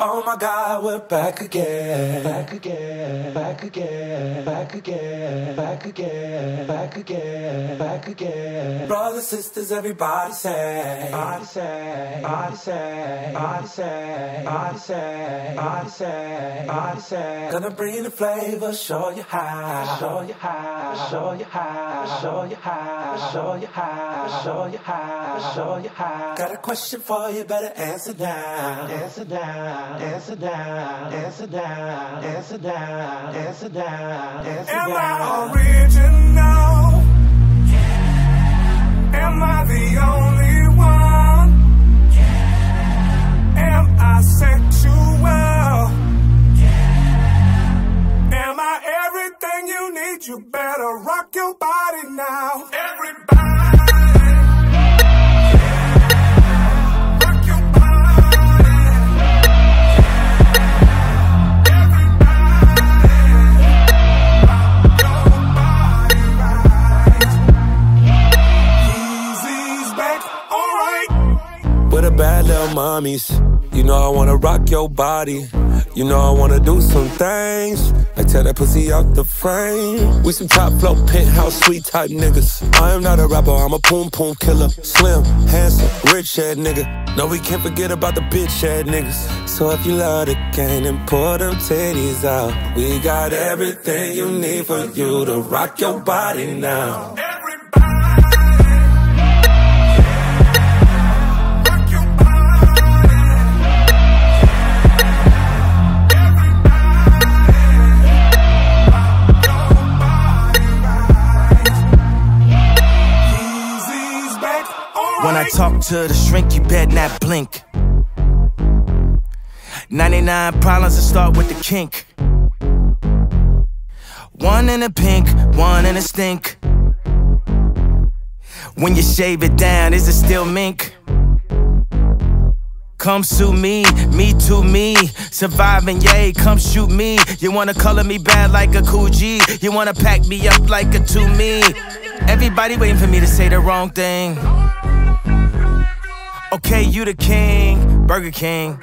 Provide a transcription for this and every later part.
Oh my God, we're back again. Back again. Back again. Back again. Back again. Back again. Back again. Brothers, sisters, everybody say. Body say. Body say. Body say. Body say. Body say. Body say. Gonna bring the flavor, show you how. Show you how. Show you how. Show you how. Show you how. Show you how. Show you how. Got a question for you, better answer now. Answer now down, down, down, down, down. Am I original? Yeah. Am I the only one? Yeah. Am I sexual? Yeah. Am I everything you need? You better rock your body now. Bad little mommies. You know I wanna rock your body. You know I wanna do some things. Like tear that pussy out the frame. We some top flow penthouse sweet type niggas. I am not a rapper, I'm a poom poom killer. Slim, handsome, rich head nigga. No, we can't forget about the bitch head niggas. So if you love the game, then pull them titties out. We got everything you need for you to rock your body now. When I talk to the shrink, you better not blink. 99 problems that start with the kink. One in a pink, one in a stink. When you shave it down, is it still mink? Come sue me, me to me. Surviving, yay, come shoot me. You wanna color me bad like a cool G. You wanna pack me up like a to me. Everybody waiting for me to say the wrong thing. Okay, you the king, Burger King.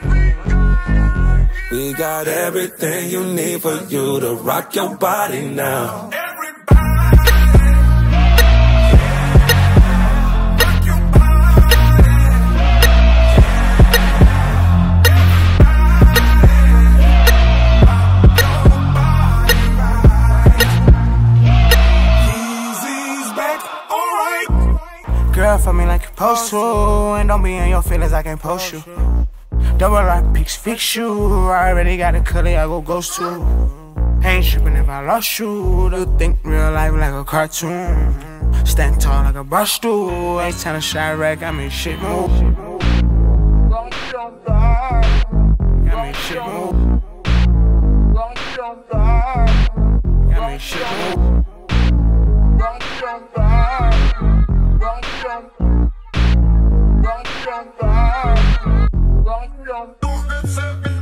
We got everything you need for you to rock your body now. Girl for me like you supposed to. And don't be in your feelings, I can't post you. Double rock pics, fix you. I already got a color, I go ghost to. Ain't tripping if I lost you. To think real life like a cartoon. Stand tall like a brush stool. Ain't to shot rack, I mean shit move. Got me shit move. Got me shit move. Don't